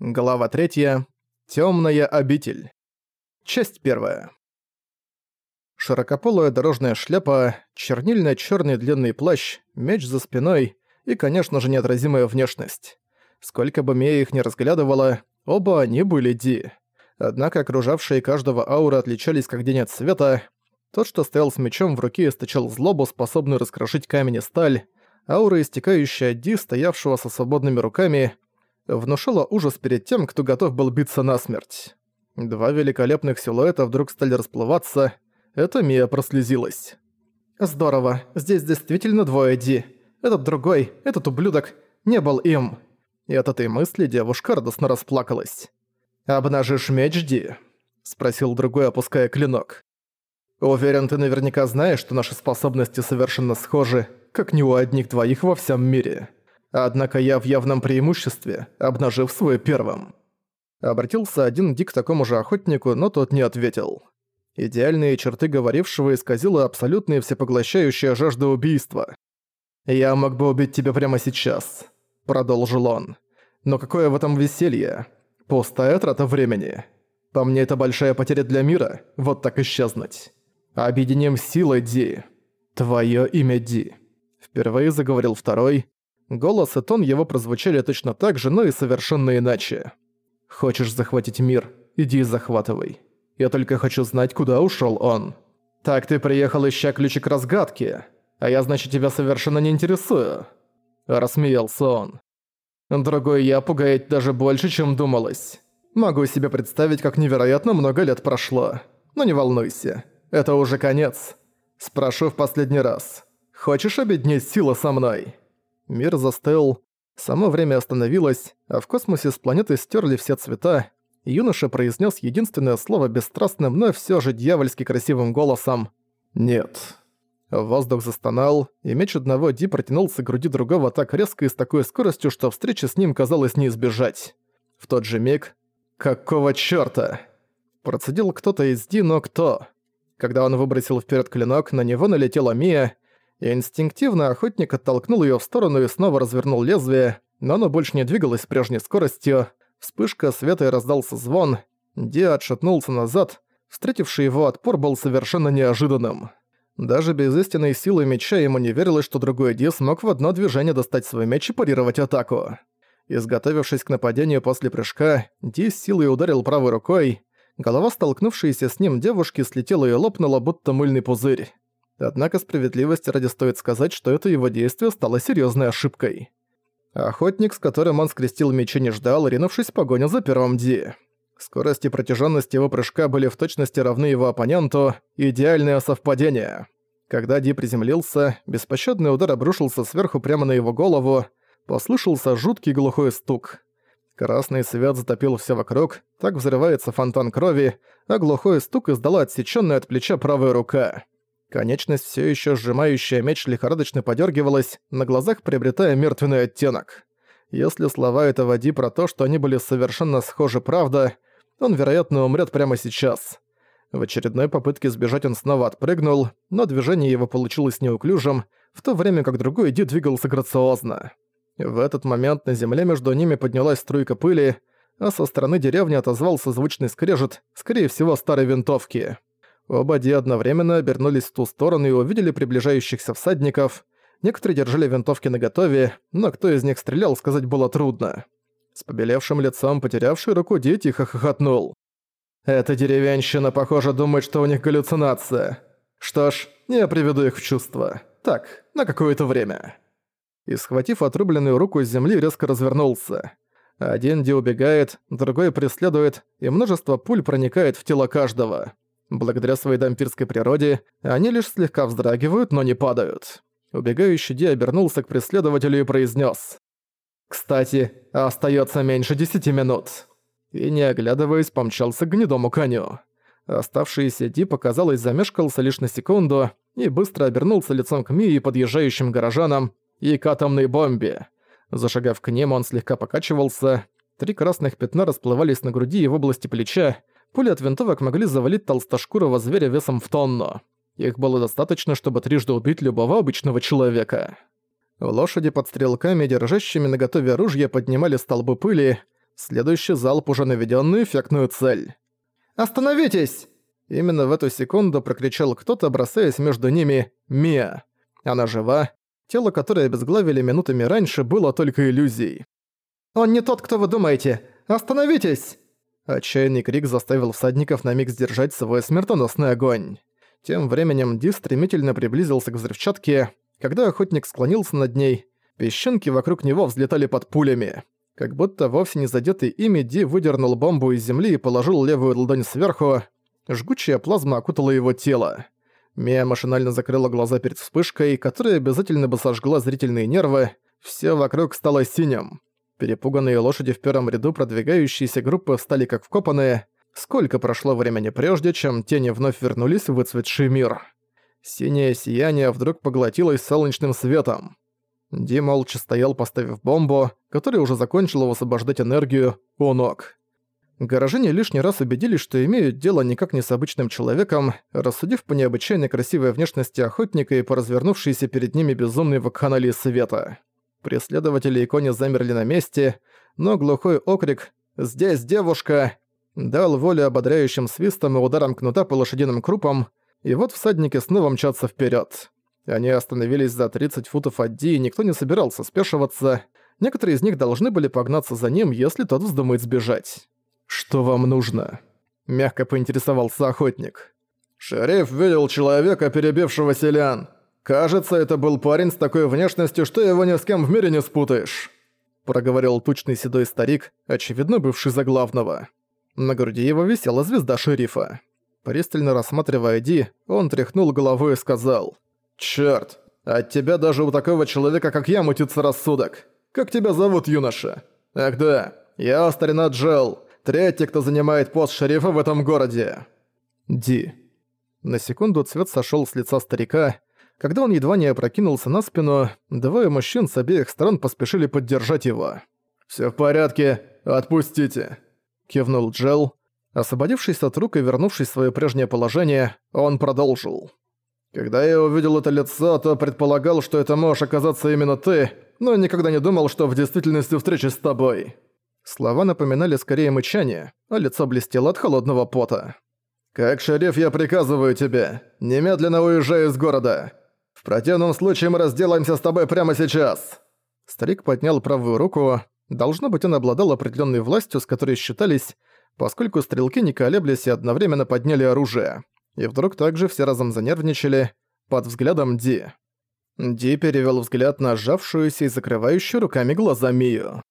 Глава 3. Тёмная обитель. Часть 1. Широкополая дорожная шляпа, чернильно-чёрный длинный плащ, меч за спиной и, конечно же, неотразимая внешность. Сколько бы Мия их не разглядывала, оба они были Ди. Однако окружавшие каждого ауры отличались как день от света. Тот, что стоял с мечом в руке, источал злобу, способную раскрошить камень и сталь. Аура, истекающая от Ди, стоявшего со свободными руками — внушала ужас перед тем, кто готов был биться насмерть. Два великолепных силуэта вдруг стали расплываться. Это Мия прослезилась. «Здорово, здесь действительно двое Ди. Этот другой, этот ублюдок, не был им». И от этой мысли девушка радостно расплакалась. «Обнажишь меч, Ди?» – спросил другой, опуская клинок. «Уверен, ты наверняка знаешь, что наши способности совершенно схожи, как ни у одних двоих во всем мире». Однако я в явном преимуществе, обнажив свой первым. Обратился один Дик к такому же охотнику, но тот не ответил. Идеальные черты говорившего исказила абсолютная всепоглощающая жажда убийства. «Я мог бы убить тебя прямо сейчас», — продолжил он. «Но какое в этом веселье? Пустая трата времени. По мне это большая потеря для мира, вот так исчезнуть. Объединим силы, Ди. Твое имя Ди». Впервые заговорил второй, Голос и тон его прозвучали точно так же, но и совершенно иначе. «Хочешь захватить мир? Иди захватывай. Я только хочу знать, куда ушел он. Так ты приехал ища ключи к разгадке, а я, значит, тебя совершенно не интересую». Рассмеялся он. «Другой я пугает даже больше, чем думалось. Могу себе представить, как невероятно много лет прошло. Но не волнуйся, это уже конец. Спрошу в последний раз. Хочешь объединить силы со мной?» Мир застыл, само время остановилось, а в космосе с планеты стерли все цвета, юноша произнес единственное слово бесстрастным, но все же дьявольски красивым голосом «Нет». Воздух застонал, и меч одного Ди протянулся к груди другого так резко и с такой скоростью, что встречи с ним казалось не избежать. В тот же миг «Какого чёрта?» Процедил кто-то из Ди, но кто? Когда он выбросил вперед клинок, на него налетела Мия, инстинктивно охотник оттолкнул ее в сторону и снова развернул лезвие, но оно больше не двигалось с прежней скоростью. Вспышка света и раздался звон. Ди отшатнулся назад. Встретивший его отпор был совершенно неожиданным. Даже без истинной силы меча ему не верилось, что другой Ди смог в одно движение достать свой меч и парировать атаку. Изготовившись к нападению после прыжка, Ди с силой ударил правой рукой. Голова столкнувшейся с ним девушки слетела и лопнула, будто мыльный пузырь. Однако справедливости ради стоит сказать, что это его действие стало серьезной ошибкой. Охотник, с которым он скрестил мечи, не ждал, ринувшись в погоню за первым Ди. Скорость и протяженность его прыжка были в точности равны его оппоненту, идеальное совпадение. Когда Ди приземлился, беспощадный удар обрушился сверху прямо на его голову, послышался жуткий глухой стук. Красный свет затопил все вокруг, так взрывается фонтан крови, а глухой стук издала отсечённая от плеча правая рука. Конечность, все еще сжимающая меч, лихорадочно подергивалась, на глазах приобретая мертвенный оттенок. Если слова этого Ди про то, что они были совершенно схожи, правда, он, вероятно, умрет прямо сейчас. В очередной попытке сбежать он снова отпрыгнул, но движение его получилось неуклюжим, в то время как другой Ди двигался грациозно. В этот момент на земле между ними поднялась струйка пыли, а со стороны деревни отозвался звучный скрежет, скорее всего, старой винтовки. Оба Ди одновременно обернулись в ту сторону и увидели приближающихся всадников. Некоторые держали винтовки наготове, но кто из них стрелял, сказать было трудно. С побелевшим лицом, потерявший руку Ди тихо хохотнул. «Эта деревенщина, похоже, думает, что у них галлюцинация. Что ж, я приведу их в чувство. Так, на какое-то время». И схватив отрубленную руку с земли, резко развернулся. Один Ди убегает, другой преследует, и множество пуль проникает в тело каждого. Благодаря своей дампирской природе, они лишь слегка вздрагивают, но не падают. Убегающий Ди обернулся к преследователю и произнес: «Кстати, остается меньше десяти минут». И, не оглядываясь, помчался к гнедому коню. Оставшийся Ди, показалось, замешкался лишь на секунду и быстро обернулся лицом к Мии и подъезжающим горожанам и к атомной бомбе. Зашагав к ним, он слегка покачивался. Три красных пятна расплывались на груди и в области плеча, Пули от винтовок могли завалить толстошкурого зверя весом в тонну. Их было достаточно, чтобы трижды убить любого обычного человека. Лошади под стрелками, держащими наготове оружие, поднимали столбы пыли. Следующий залп уже наведён эффектную цель. «Остановитесь!» Именно в эту секунду прокричал кто-то, бросаясь между ними «Мия». Она жива. Тело, которое обезглавили минутами раньше, было только иллюзией. «Он не тот, кто вы думаете! Остановитесь!» Отчаянный крик заставил всадников на миг сдержать свой смертоносный огонь. Тем временем Ди стремительно приблизился к взрывчатке. Когда охотник склонился над ней, песчинки вокруг него взлетали под пулями. Как будто вовсе не задетый ими, Ди выдернул бомбу из земли и положил левую ладонь сверху. Жгучая плазма окутала его тело. Мия машинально закрыла глаза перед вспышкой, которая обязательно бы сожгла зрительные нервы. Все вокруг стало синим. Перепуганные лошади в первом ряду продвигающиеся группы стали как вкопанные. Сколько прошло времени прежде, чем тени вновь вернулись в выцветший мир. Синее сияние вдруг поглотилось солнечным светом. Ди молча стоял, поставив бомбу, которая уже закончила высвобождать энергию, у ног. Горожане лишний раз убедились, что имеют дело никак не с обычным человеком, рассудив по необычайно красивой внешности охотника и по развернувшейся перед ними безумной вакханалии света. Преследователи икони замерли на месте, но глухой окрик «Здесь девушка!» дал волю ободряющим свистом и ударом кнута по лошадиным крупам, и вот всадники снова мчатся вперед. Они остановились за 30 футов от Ди, и никто не собирался спешиваться. Некоторые из них должны были погнаться за ним, если тот вздумает сбежать. «Что вам нужно?» – мягко поинтересовался охотник. «Шериф видел человека, перебившего селян. Кажется, это был парень с такой внешностью, что его ни с кем в мире не спутаешь», – проговорил тучный седой старик, очевидно бывший за главного. На груди его висела звезда шерифа. Пристально рассматривая Ди, он тряхнул головой и сказал «Чёрт, от тебя даже у такого человека, как я, мутится рассудок. Как тебя зовут, юноша?» «Ах да, я старина Джел, Третий, кто занимает пост шерифа в этом городе. Ди. На секунду цвет сошел с лица старика. Когда он едва не опрокинулся на спину, двое мужчин с обеих сторон поспешили поддержать его. Все в порядке, отпустите», — кивнул Джел. Освободившись от рук и вернувшись в свое прежнее положение, он продолжил. «Когда я увидел это лицо, то предполагал, что это можешь оказаться именно ты, но никогда не думал, что в действительности встречусь с тобой». Слова напоминали скорее мычание, а лицо блестело от холодного пота. «Как шериф я приказываю тебе, немедленно уезжай из города. В противном случае мы разделаемся с тобой прямо сейчас». Старик поднял правую руку. Должно быть, он обладал определенной властью, с которой считались, поскольку стрелки не колеблясь и одновременно подняли оружие. И вдруг также все разом занервничали под взглядом Ди. Ди перевел взгляд на сжавшуюся и закрывающую руками глаза Мию.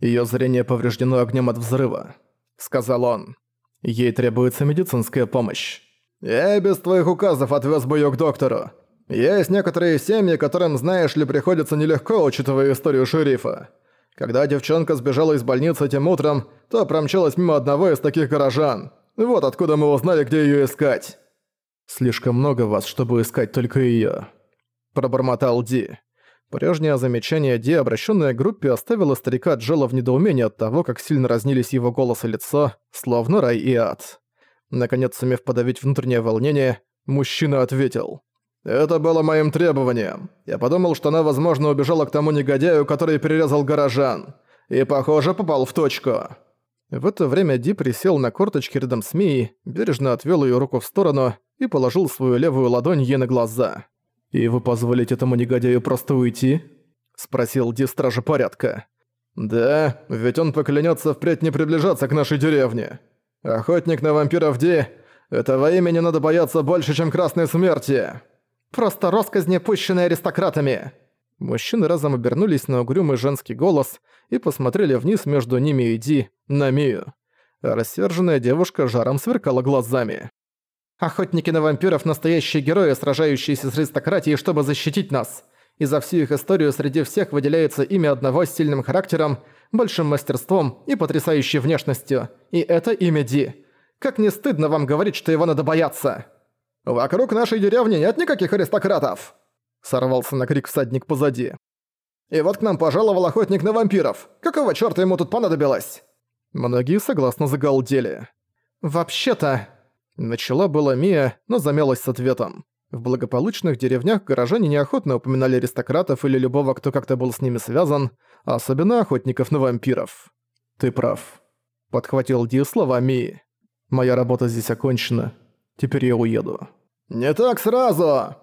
Её зрение повреждено огнем от взрыва», — сказал он. «Ей требуется медицинская помощь». «Я без твоих указов отвез бы её к доктору. Есть некоторые семьи, которым, знаешь ли, приходится нелегко, учитывая историю шерифа. Когда девчонка сбежала из больницы этим утром, то промчалась мимо одного из таких горожан. Вот откуда мы узнали, где её искать». «Слишком много вас, чтобы искать только её», — пробормотал Ди. Прежнее замечание Ди, обращенное к группе, оставило старика Джела в недоумении от того, как сильно разнились его голос и лицо, словно рай и ад. Наконец, сумев подавить внутреннее волнение, мужчина ответил. «Это было моим требованием. Я подумал, что она, возможно, убежала к тому негодяю, который перерезал горожан. И, похоже, попал в точку». В это время Ди присел на корточки рядом с Мией, бережно отвел ее руку в сторону и положил свою левую ладонь ей на глаза. «И вы позволите этому негодяю просто уйти?» — спросил Ди Стража Порядка. «Да, ведь он поклянется впредь не приближаться к нашей деревне. Охотник на вампиров Ди, этого имени надо бояться больше, чем Красной Смерти. Просто росказни, пущенные аристократами!» Мужчины разом обернулись на угрюмый женский голос и посмотрели вниз между ними и Ди, на Мию. рассерженная девушка жаром сверкала глазами. Охотники на вампиров – настоящие герои, сражающиеся с аристократией, чтобы защитить нас. И за всю их историю среди всех выделяется имя одного с сильным характером, большим мастерством и потрясающей внешностью. И это имя Ди. Как не стыдно вам говорить, что его надо бояться? «Вокруг нашей деревни нет никаких аристократов!» Сорвался на крик всадник позади. «И вот к нам пожаловал охотник на вампиров. Какого чёрта ему тут понадобилось?» Многие согласно загалдели. «Вообще-то...» Начала была Мия, но замялась с ответом. В благополучных деревнях горожане неохотно упоминали аристократов или любого, кто как-то был с ними связан, особенно охотников на вампиров. «Ты прав», — подхватил Ди слова Ми. «Моя работа здесь окончена. Теперь я уеду». «Не так сразу!»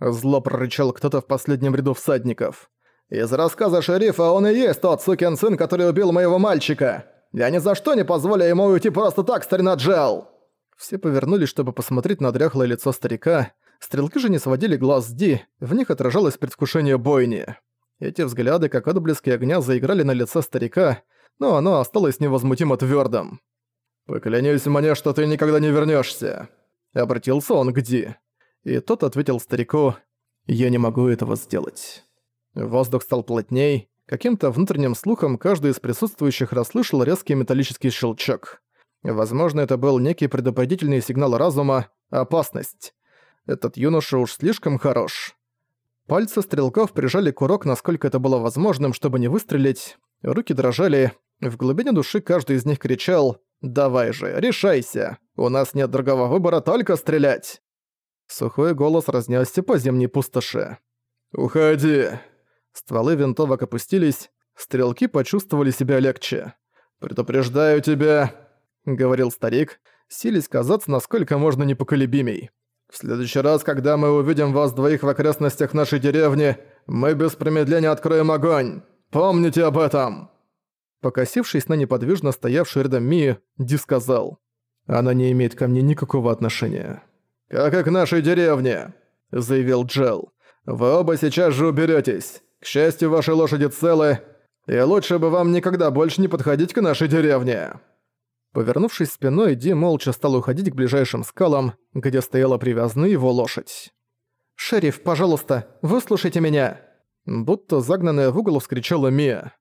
Зло прорычал кто-то в последнем ряду всадников. «Из рассказа шерифа он и есть тот сукин сын, который убил моего мальчика. Я ни за что не позволю ему уйти просто так, старина Джел!» Все повернулись, чтобы посмотреть на дряхлое лицо старика. Стрелки же не сводили глаз с Ди, в них отражалось предвкушение бойни. Эти взгляды, как отблески огня, заиграли на лице старика, но оно осталось невозмутимо твёрдым. «Поклянись мне, что ты никогда не вернёшься!» Обратился он к Ди. И тот ответил старику, «Я не могу этого сделать». Воздух стал плотней. Каким-то внутренним слухом каждый из присутствующих расслышал резкий металлический щелчок. Возможно, это был некий предупредительный сигнал разума «опасность». Этот юноша уж слишком хорош. Пальцы стрелков прижали курок, насколько это было возможным, чтобы не выстрелить. Руки дрожали. В глубине души каждый из них кричал «Давай же, решайся! У нас нет другого выбора, только стрелять!» Сухой голос разнесся по зимней пустоши. «Уходи!» Стволы винтовок опустились, стрелки почувствовали себя легче. «Предупреждаю тебя!» — говорил старик, силясь казаться насколько можно непоколебимей. «В следующий раз, когда мы увидим вас двоих в окрестностях нашей деревни, мы без промедления откроем огонь! Помните об этом!» Покосившись на неподвижно стоявшую рядом Мию, Ди сказал. «Она не имеет ко мне никакого отношения». «Как и к нашей деревне», — заявил Джел. «Вы оба сейчас же уберетесь. К счастью, ваши лошади целы, и лучше бы вам никогда больше не подходить к нашей деревне». Повернувшись спиной, Ди молча стал уходить к ближайшим скалам, где стояла привязанная его лошадь. «Шериф, пожалуйста, выслушайте меня!» Будто загнанная в угол вскричала Мия.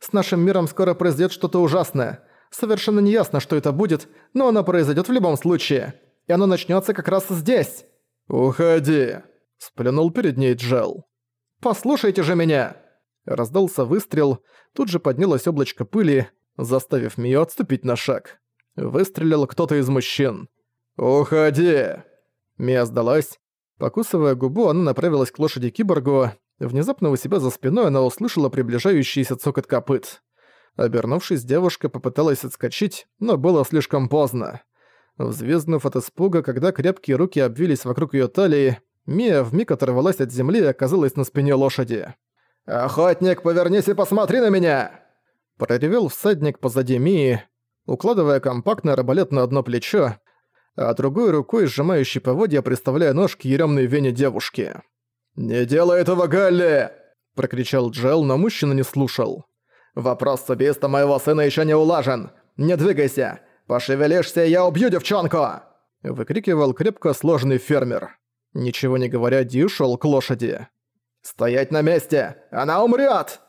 С нашим миром скоро произойдет что-то ужасное. Совершенно неясно, что это будет, но оно произойдет в любом случае. И оно начнется как раз здесь. «Уходи!» – сплюнул перед ней Джел. «Послушайте же меня!» Раздался выстрел, тут же поднялось облачко пыли, заставив Мию отступить на шаг. Выстрелил кто-то из мужчин. «Уходи!» Мия сдалась. Покусывая губу, она направилась к лошади киборгу, Внезапно у себя за спиной она услышала приближающийся цокот копыт. Обернувшись, девушка попыталась отскочить, но было слишком поздно. Взвизгнув от испуга, когда крепкие руки обвились вокруг её талии, Мия вмиг оторвалась от земли и оказалась на спине лошади. «Охотник, повернись и посмотри на меня!» Проревел всадник позади Мии, укладывая компактный арбалет на одно плечо, а другой рукой сжимающий поводья, приставляя нож к еремной вене девушки. «Не делай этого, Галли!» – прокричал Джел, но мужчина не слушал. «Вопрос с убийством моего сына еще не улажен! Не двигайся! Пошевелишься, я убью девчонку!» – выкрикивал крепко сложный фермер. Ничего не говоря, Ди шел к лошади. «Стоять на месте! Она умрет!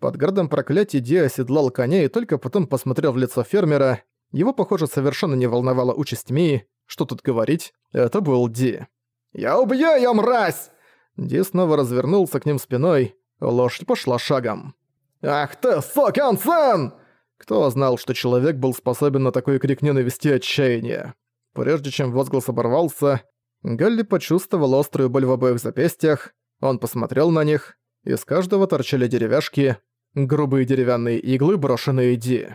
Под градом проклятий Ди оседлал коня и только потом посмотрел в лицо фермера. Его, похоже, совершенно не волновала участь Мии. Что тут говорить? Это был Ди. «Я убью её, мразь!» Ди снова развернулся к ним спиной, лошадь пошла шагом. «Ах ты, сукин сын!» Кто знал, что человек был способен на такой крик ненависти и отчаяния? Прежде чем возглас оборвался, Галли почувствовал острую боль в обоих запястьях, он посмотрел на них, из каждого торчали деревяшки, грубые деревянные иглы, брошенные Ди.